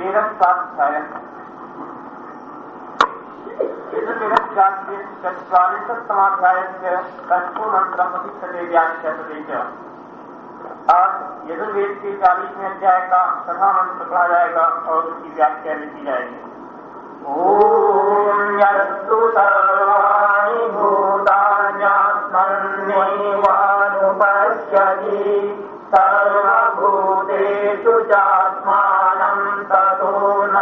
वेदस्वाध्याय वेदवेदस्यास्य चत्वारिंशत्तमाध्यायस्य षष्ठोमन्त्रम् प्रतिष्ठते व्याख्याते च आज यजुर्वेद के चालीसवें अध्याय का सभा मंत्र पढ़ा जाएगा और उसकी व्याख्या लिखी जाएगी ओम सर्वभूतेषु चात्मानं ततो न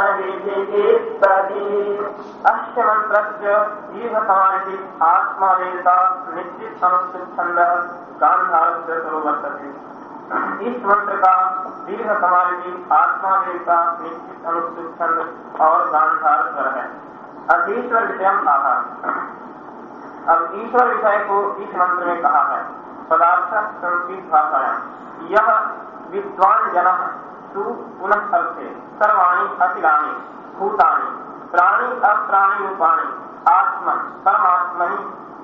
आत्मावेदता निश्चित अनुच्छन्दः गान्धारस्य वर्तते। इस मंत्र का दीर्घ समाधि आत्मा देवता निश्चित छंद और गांधार है अधीश्वर विषय कहा अब ईश्वर विषय को इस मंत्र में कहा है। पदार्थ संस्कृत भाषा यह विद्वान जन तु पुनः सर्वाणी अखिलानी भूतानी, प्राणी अप्राणी रूपाणी आत्मन, परमात्मनि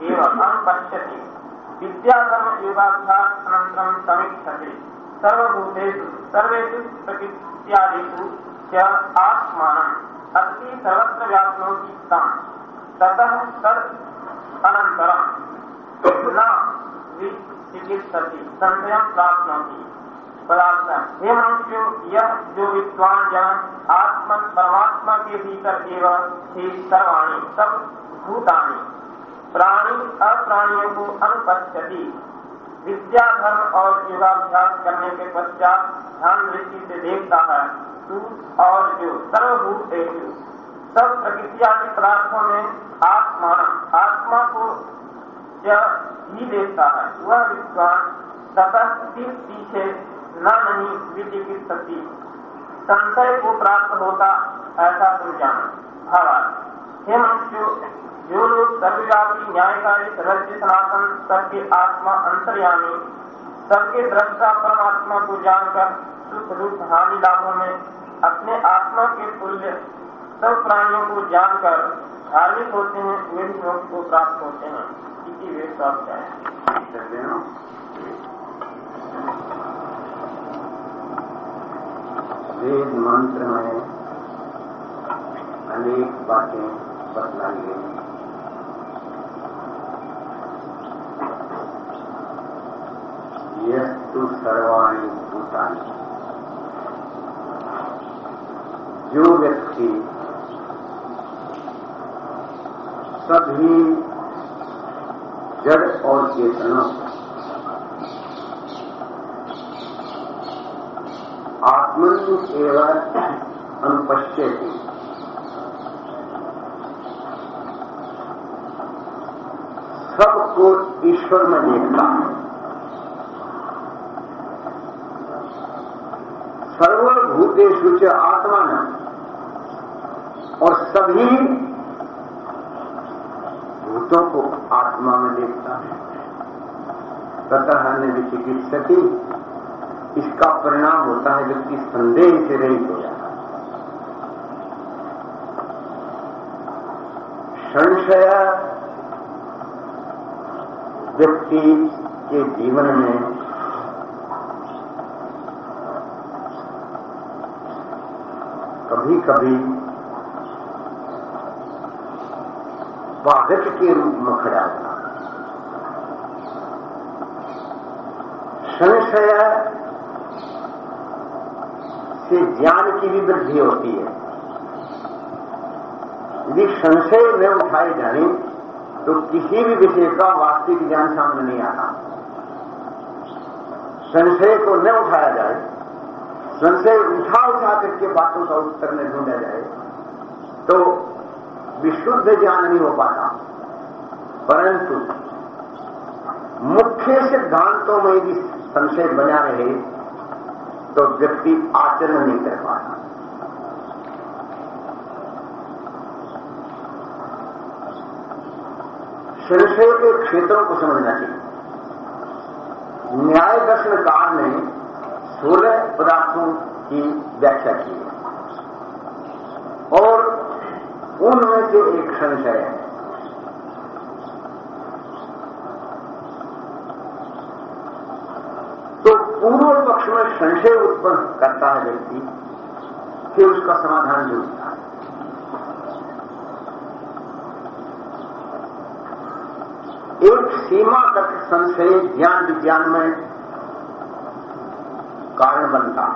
एवं अनुपश्यति। योगाभ्यास अनन्तरं समीक्षते। सर्वभूतेषु, सर्वेषु प्रकृत्यादिषु च आत्मानम् अस्ति सर्वत्र व्याप्नोति तं ततः तद् अनन्तरं न पदार्थ हे यह जो विद्वान जन आत्मन परमात्मा के भीतर एवं सर्वाणी सब भूतानी। प्राणी अप्राणियों को अनुपस्थिति विद्या धर्म और योगाभ्यास करने के पश्चात ध्यान दृष्टि से देखता है, तू और जो सर्वभूत सब प्रकृतियादि पदार्थों में आत्मा आत्मा को ही देखता है। वह विद्वान ततः पीछे न नहीं विचिकित्सती संशय को प्राप्त होता, ऐसा तुम जानो। हे मनुष्य, जो लोग सर्वव्यापी न्यायकारी सदस्य सनातन, सबके आत्मा अंतर्यामी, सबके दृष्टा परमात्मा को जानकर सुख दुख हानि लाभों में अपने आत्मा के तुल्य सब प्राणियों को जानकर धार्मिक होते हैं वे भी मोक्ष को प्राप्त होते हैं। इसी वे सब वेद मंत्र में अनेक बातें बतलाई गई यह तो सर्वाणी भूतानी। जो व्यक्ति सभी जड़ और चेतनों आत्मन एवं अनुपश्यति सबको ईश्वर में देखता। है सर्वभूतेषु आत्मा न। और सभी भूतों को आत्मा में देखता है। ततः अन्य विचिकित्सती इसका परिणाम होता है व्यक्ति संदेह से रहित हो जाता संशय व्यक्ति के जीवन में कभी कभी बाधक के रूप में खड़ा होता संशय से ज्ञान की भी वृद्धि होती है। यदि संशय में उठाए जाए तो किसी भी विषय का वास्तविक ज्ञान सामने नहीं आता। संशय को न उठाया जाए, संशय उठा उठा करके बातों का उत्तर न ढूंढा जाए तो विशुद्ध ज्ञान नहीं हो पाता। परंतु मुख्य सिद्धांतों में यदि संशय बना रहे तो व्यक्ति आचरण नहीं कर पाता। संशय के क्षेत्रों को समझना चाहिए। न्याय दर्शनकार ने सोलह पदार्थों की व्याख्या की है। और उनमें से एक संशय है। तो पूर्व पक्ष में संशय उत्पन्न करता है व्यक्ति फिर उसका समाधान जुड़ता है एक सीमा तक संशय, ज्ञान विज्ञान में कारण बनता। है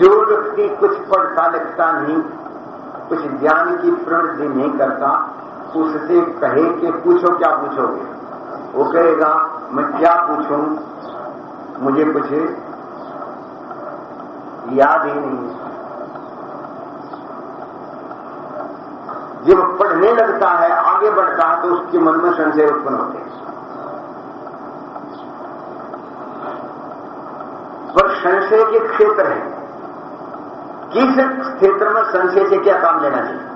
जो व्यक्ति कुछ पढ़ता लिखता नहीं, कुछ ज्ञान की प्रवृत्ति नहीं करता उससे कहे कि पूछो, क्या पूछोगे? वो कहेगा, मैं क्या पूछूँ? मुझे कुछ याद ही नहीं। जब पढ़ने लगता है, आगे बढ़ता है तो उसके मन में संशय उत्पन्न होते हैं। पर संशय के क्षेत्र है। किस क्षेत्र में संशय से क्या काम लेना चाहिए?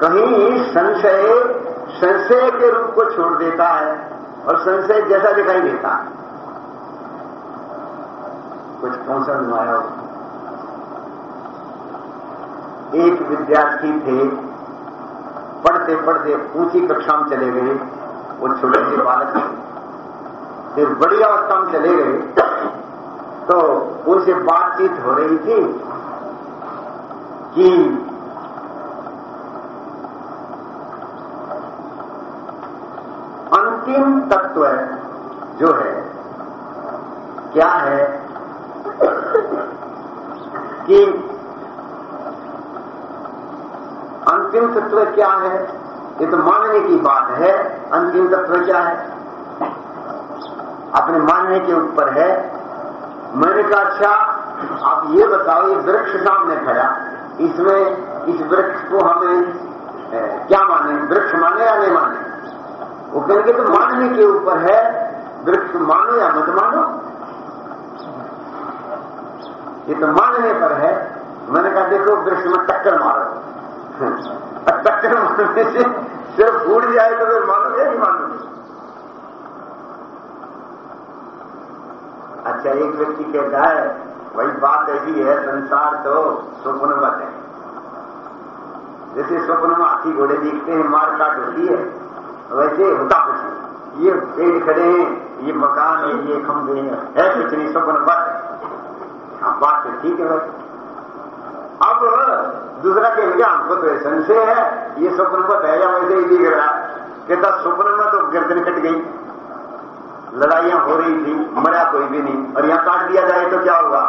कहीं संशय संशय के रूप को छोड़ देता है और संशय जैसा दिखाई देता है। कुछ कौन सा आया एक विद्यार्थी थे, पढ़ते पढ़ते ऊँची कक्षा में चले गए, वो छोटे से बालक फिर बड़ी अवस्था में चले गए तो उनसे बातचीत हो रही थी। अंतिम तत्व जो है, क्या है? कि अंतिम तत्व क्या है? ये तो मानने की बात है। अंतिम तत्व क्या है? अपने मानने के ऊपर है। मैंने कहा अच्छा आप ये बताओ, ये वृक्ष सामने खड़ा इसमें, इस वृक्ष को हमें क्या माने? वृक्ष माने या नहीं माने? वो कहेंगे तो मानने के ऊपर है, वृक्ष मानो या मत मानो। ये तो मानने पर है। मैंने कहा, देखो, वृक्ष में टक्कर मारो। टक्कर मारने से सिर्फ़ फूट जाए तो फिर मानो या नहीं मानो? अच्छा एक व्यक्ति कहता है वही बात ऐसी है, संसार तो स्वप्नवत है। जैसे स्वप्न में हाथी घोड़े दिखते हैं, मार काट होती है, वैसे होता कुछ ये पेड़ खड़े हैं, ये मकान है, ये खंभे हैं, है कुछ नहीं स्वप्नवत है। हाँ बात तो ठीक है भाई। अब दूसरा कहेगा हमको तो संशय है, ये स्वप्नवत है, या वैसे ही दिख रहा कहता, स्वप्न में तो गर्दन कट गई। लड़ाइयाँ हो रही थी, मरा कोई भी नहीं। और यहाँ काट दिया जाए तो क्या होगा?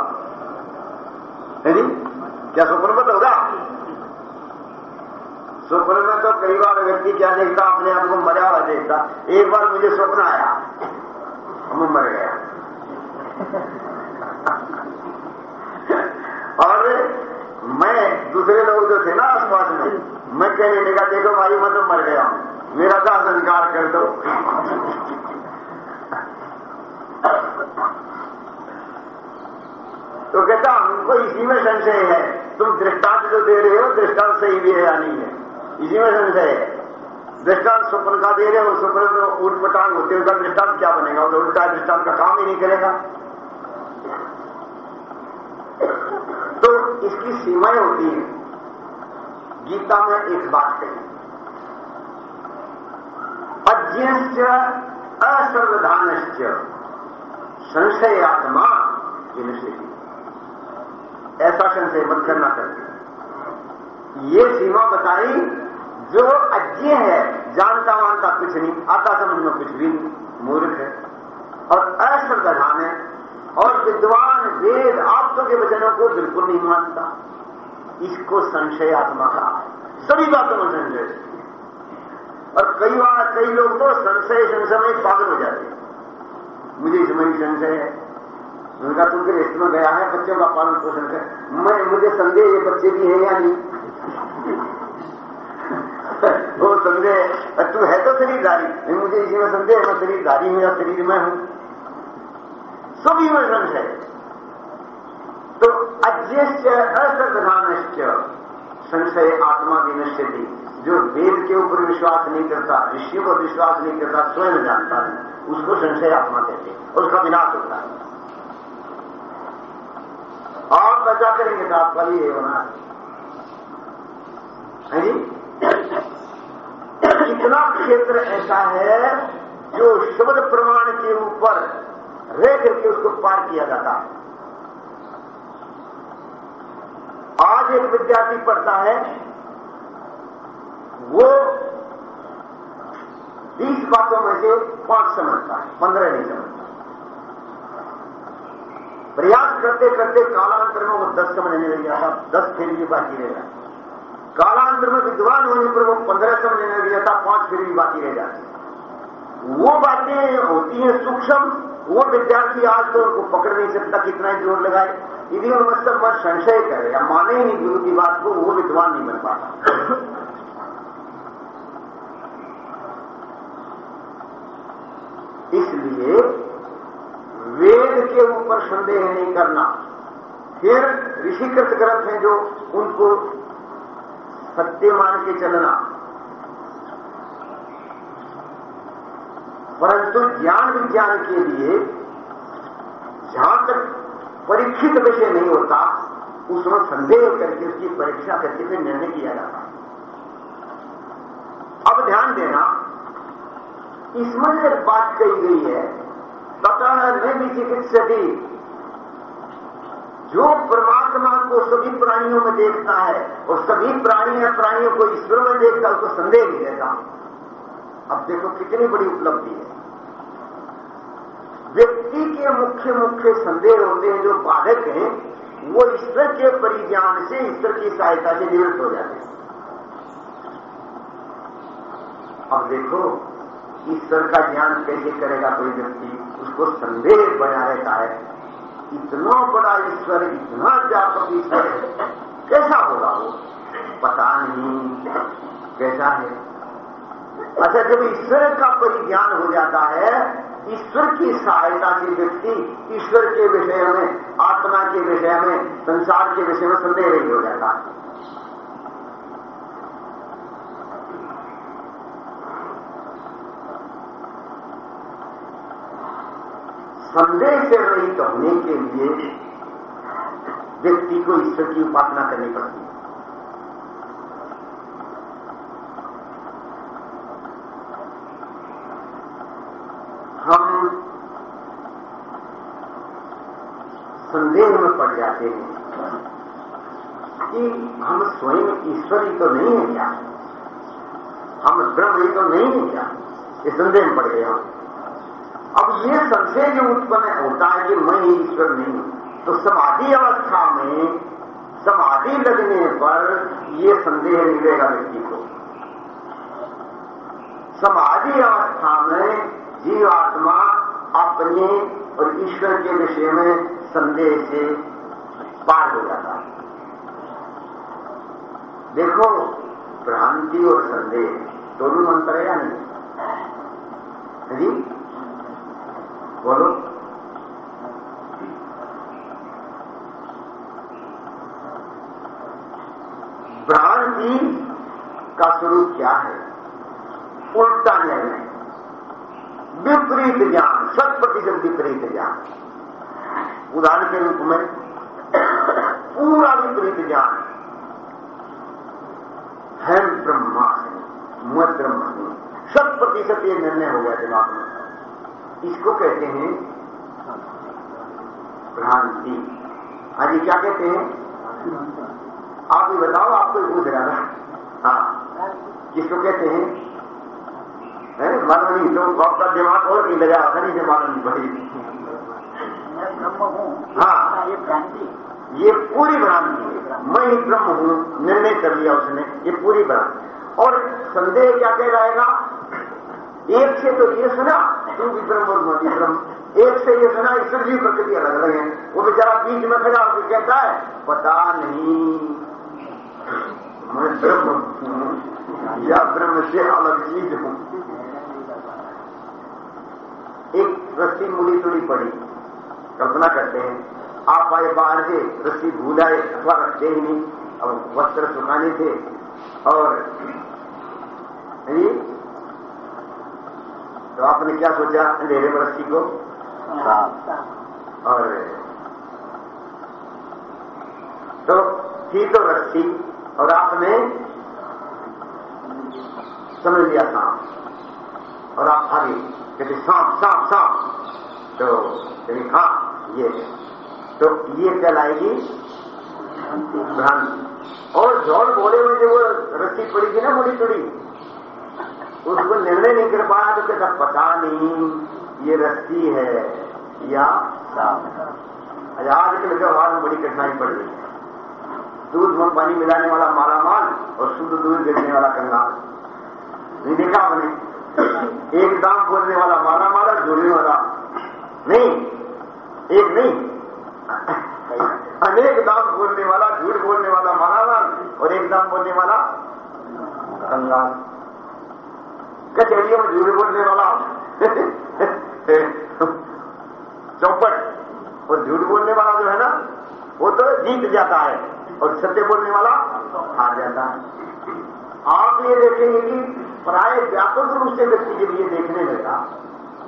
है जी? क्या स्वप्नवत होगा? स्वप्न में तो कई बार व्यक्ति क्या देखता, अपने आप को मरा हुआ देखता। एक बार मुझे स्वप्न आया हम मर गया। और मैं, दूसरे लोग जो थे ना आसपास में, मैं कहने लगा, देखो भाई, मैं तो मर गया हूँ। मेरा दाह संस्कार कर दो। तो कहता हमको इसी में संशय है। तुम दृष्टांत जो दे रहे हो, दृष्टांत सही भी है या नहीं है? इसी में संशय है। दृष्टांत स्वप्न का दे रहे हो, स्वप्न में उठ पटांग होते उसका दृष्टांत क्या बनेगा? उल्टा दृष्टांत का काम ही नहीं करेगा। तो इसकी सीमाएँ होती हैं। गीता में एक बात कही। अज्ञश्च असर्वधानश्च संशयात्मा विनश्यति ऐसा संशय मत करना करते ये सीमा बताई, जो अज्ञे है, जानता मानता कुछ नहीं, आता समझ में कुछ भी नहीं, मूर्ख है। और अश्रद्धान है, और विद्वान वेद आप्तों के वचनों को बिल्कुल नहीं मानता। इसको संशय आत्मा का सभी बातों में संशय और कई बार, कई लोग तो संशय संशय में पागल हो जाते मुझे इसमें संशय है। उनका तुम फिर इसमें गया है, बच्चों का पालन पोषण कर। मैं मुझे संदेह ये बच्चे भी हैं या नहीं? वो संदेह तू है तो शरीरधारी। मुझे इसी में संदेह मैं शरीरधारी हूँ या शरीर में हूँ। सभी में संशय तो अज्ञश्च असर्वधानश्च संशय आत्मा विनश्यति, जो वेद के ऊपर विश्वास नहीं करता, ऋषियों पर विश्वास नहीं करता, स्वयं जानता है। उसको संशय आत्मा कहते हैं, और उसका विनाश होता है। और बचा करेंगे तो आपका भी ये होना है इतना क्षेत्र ऐसा है जो शब्द प्रमाण के ऊपर रह करके उसको पार किया जाता है। आज एक विद्यार्थी पढ़ता है, वो बीस बातों में से पाँच समझता है, पंद्रह नहीं समझता। प्रयास करते करते कालांतर में वो दस समझने लग जाता दस फिर भी बाकी रह जाता कालांतर में विद्वान होने पर वो पंद्रह समझने लग था, पाँच फिर भी बाकी रह जाते वो बातें होती हैं सूक्ष्म, वो विद्यार्थी आज तो उनको पकड़ नहीं सकता कितना ही ज़ोर लगाए। यदि उनमें सब मत संशय करे या माने ही नहीं गुरु की बात को, वो विद्वान नहीं बन पाता। इसलिए वेद के ऊपर संदेह नहीं करना। फिर ऋषिकृत ग्रंथ हैं जो उनको सत्य मान के चलना। परंतु ज्ञान विज्ञान के लिए जहाँ तक परीक्षित विषय नहीं होता, उसमें संदेह करके उसकी परीक्षा करके फिर निर्णय किया जाता अब ध्यान देना, इसमें एक बात कही गई है तथा न भी चिकित्सकी जो परमात्मा को सभी प्राणियों में देखता है और सभी प्राणी या प्राणियों को ईश्वर में देखता है, उसको संदेह नहीं रहता। अब देखो कितनी बड़ी उपलब्धि है। व्यक्ति के मुख्य मुख्य संदेह होते हैं, जो बाधक हैं, वो ईश्वर के परिज्ञान से ईश्वर की सहायता से निवृत्त हो जाते हैं। अब देखो, ईश्वर का ज्ञान कैसे करेगा कोई व्यक्ति? उसको संदेह बना रहता है। इतना बड़ा ईश्वर, इतना व्यापक ईश्वर कैसा होगा वो? पता नहीं। कैसा है? अच्छा जब ईश्वर का परिज्ञान हो जाता है, ईश्वर की सहायता से व्यक्ति ईश्वर के विषय में, आत्मा के विषय में, संसार के विषय में संदेह नहीं हो जाता है। संदेह से रहित होने के लिए व्यक्ति को ईश्वर की उपासना करनी पड़ती है। हम संदेह में पड़ जाते हैं कि हम स्वयं ईश्वरी तो नहीं है क्या? हम ब्रह्म ही तो नहीं है क्या? ये संदेह में पड़ गए हम। ये संशय जो उत्पन्न होता है कि मैं ईश्वर नहीं तो समाधि अवस्था में, समाधि लगने पर यह संदेह मिलेगा व्यक्ति को। समाधि अवस्था में जीवात्मा अपने और ईश्वर के विषय में संदेह से पार हो जाता है। देखो, भ्रांति और संदेह, दोनों अंतर है या नहीं? बोलो। भ्रांति का स्वरूप क्या है? उल्टा निर्णय विपरीत ज्ञान, शत प्रतिशत विपरीत ज्ञान। उदाहरण के रूप में, पूरा विपरीत ज्ञान है ब्रह्मा ब्रह्मास्मि मैं ब्रह्म शत प्रतिशत ये निर्णय हो गया दिमाग में। इसको कहते हैं भ्रांति। हाँ जी क्या कहते हैं? आप ये बताओ आपको पूछ रहा हाँ किसको कहते हैं? मालूम नहीं तो आपका दिमाग और नहीं लगा था नहीं से मालूम नहीं मैं ब्रह्म हूँ। हाँ। ये भ्रांति। ये पूरी भ्रांति है। मैं ही ब्रह्म हूँ निर्णय कर लिया उसने ये पूरी भ्रांति। और संदेह क्या कह जाएगा एक से तो ये सुना भी ब्रह्म और मैं भी ब्रह्म एक से ये सुना ईश्वर जी प्रकृति अलग अलग है। वो बेचारा बीच में खड़ा होकर कहता है, पता नहीं, मैं ब्रह्म या ब्रह्म से अलग चीज़ हूँ। एक रस्सी मुड़ी तुड़ी पड़ी। कल्पना करते हैं, आप आए बाहर से, रस्सी भूल आए, अथवा रखते ही नहीं अब वस्त्र सुखाने थे, और जी? तो आपने क्या सोचा? अंधेरे में रस्सी को और तो थी तो रस्सी और आपने समझ लिया सांप और आप भागे कहते सांप सांप सांप। तो कहीं हाँ ये है। तो ये कहलाएगी भ्रांति। और झोल बोले में जो वो रस्सी पड़ी थी ना मुड़ी थोड़ी उसको निर्णय नहीं कर पाया तो कहता, पता नहीं, ये रस्सी है या सांप आजकल व्यवहार में बड़ी कठिनाई पड़ रही है। दूध में पानी मिलाने वाला माला माल और शुद्ध दूध गिरने वाला कंगाल। देखा हमने एक दाम बोलने वाला माला माला जोड़ने वाला। नहीं, एक नहीं। अनेक दाम बोलने वाला झूठ बोलने वाला माला माल और एक दाम बोलने वाला कंगाल। कचहरियों में झूठ बोलने वाला चौपट और झूठ बोलने वाला जो है ना, वो तो जीत जाता है और सत्य बोलने वाला हार जाता है। आप ये देखेंगे कि प्राय व्यापक रूप से व्यक्ति के लिए देखने लगा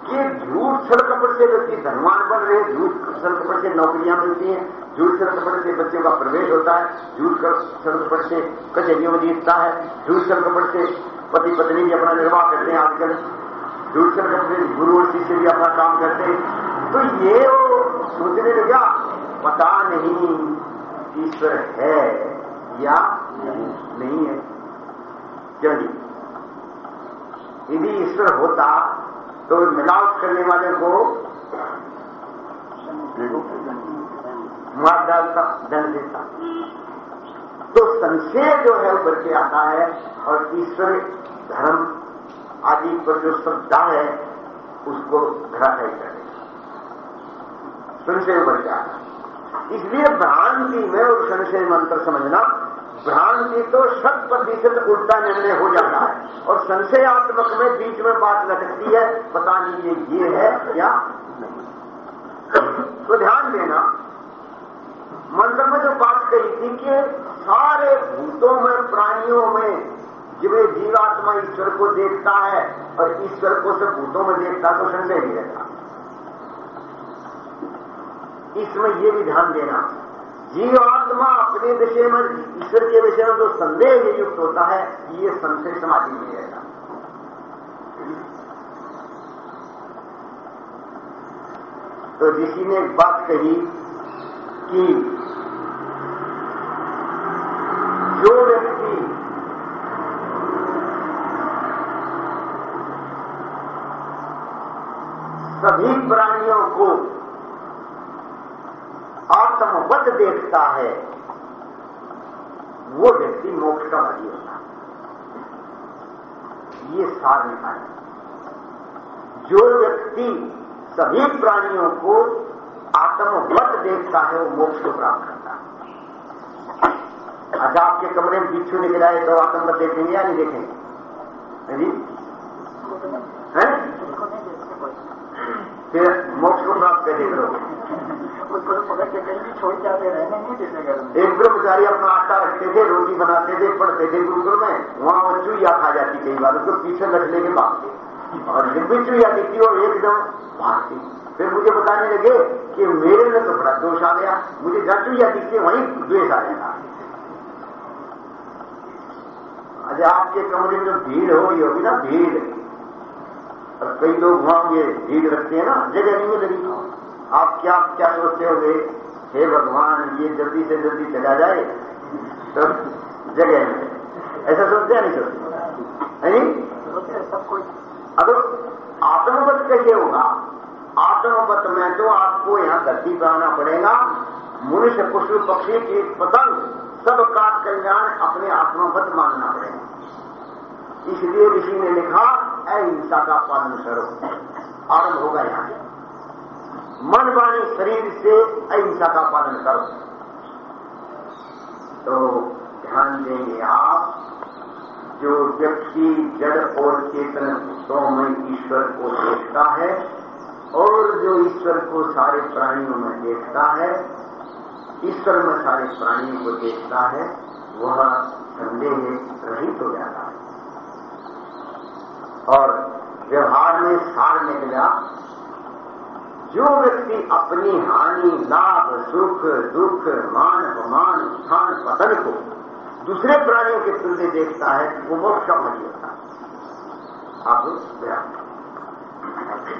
कि झूठ छल कपट से व्यक्ति धनवान बन रहे झूठ छल कपट से नौकरियाँ मिलती हैं, झूठ छल कपट से बच्चों का प्रवेश होता है, झूठ छल कपट से कचहरियों में जीतता है, झूठ छल कपट से पति पत्नी भी अपना निर्वाह करते हैं आजकल। झूठ छल कपट गुरु और शिष्य भी अपना काम करते हैं। तो ये वो सोचने लगा, पता नहीं, ईश्वर है या नहीं है? क्यों जी यदि ईश्वर होता तो मिलावट करने वाले को मार डालता, दंड देता। तो संशय जो है उभर के आता है और ईश्वर धर्म आदि पर जो श्रद्धा है, उसको धराशायी कर देता संशय उभर के आता है। इसलिए भ्रांति में और संशय मंत्र समझना, भ्रांति तो शत प्रतिशत उल्टा निर्णय हो जाता है। और संशयात्मक में बीच में बात लटकती है, पता नहीं ये ये है या नहीं। तो ध्यान देना मंत्र में जो बात कही थी कि सारे भूतों में, प्राणियों में जब जीवात्मा ईश्वर को देखता है और ईश्वर को सब भूतों में देखता तो संदेह नहीं रहता। इसमें यह भी ध्यान देना, जीवात्मा अपने विषय में, ईश्वर के विषय में जो संदेह युक्त होता है, ये संशय समाधि में रहेगा तो ऋषि ने एक बात कही कि जो व्यक्ति सभी प्राणियों को आत्मवत देखता है, वो व्यक्ति मोक्ष का भागी होता है। ये सार निकाय जो व्यक्ति सभी प्राणियों को आत्मवत देखता है, वो मोक्ष को प्राप्त करता है। आज आपके कमरे में बिच्छू निकल आए तो आत्मवत देखेंगे या नहीं देखेंगे? जी? हैं फिर मोक्ष को प्राप्त कैसे करोगे एक ब्रह्मचारी अपना आटा रखते थे रोटी बनाते थे पढ़ते थे गुरुकुल में वहाँ वो चुईया खा जाती कई बार उसको पीछे रखने के बाद। और जब भी चुईया दिखती और एकदम भागती फिर मुझे बताने लगे कि मेरे में तो बड़ा दोष आ गया मुझे जहाँ चुईया दिखती वहीं द्वेष आ जाता। अच्छा आपके कमरे में भीड़ हो रही होगी ना, भीड़। और कई लोग ये भीड़ रखते हैं ना, जगह नहीं मिलेगी। आप क्या क्या सोचते होंगे? हे भगवान, ये जल्दी से जल्दी चला जाए तो जगह में ऐसा सोचते हैं, नहीं सोचते? नहीं सब कोई अगर आत्मवत कैसे होगा, आत्मवत में तो आपको यहाँ धरती पर आना पड़ेगा। मनुष्य पुष्प पक्षी की पतंग सबका कल्याण अपने आत्मवत मानना पड़ेगा इसलिए ऋषि ने लिखा अहिंसा का पालन करो। आरंभ होगा यहाँ मन वाणी शरीर से अहिंसा का पालन करो। तो ध्यान देंगे आप, जो व्यक्ति जड़ और चेतन भूतों में ईश्वर को देखता है और जो ईश्वर को सारे प्राणियों में देखता है ईश्वर में सारे प्राणियों को देखता है, वह संदेह रहित हो जाता है। और व्यवहार में सार निकला जो व्यक्ति अपनी हानि, लाभ, सुख, दुख, मान, अपमान, स्थान, पतन को दूसरे प्राणियों के तुल्य देखता है, वो मोक्ष का होता है। आप ध्यान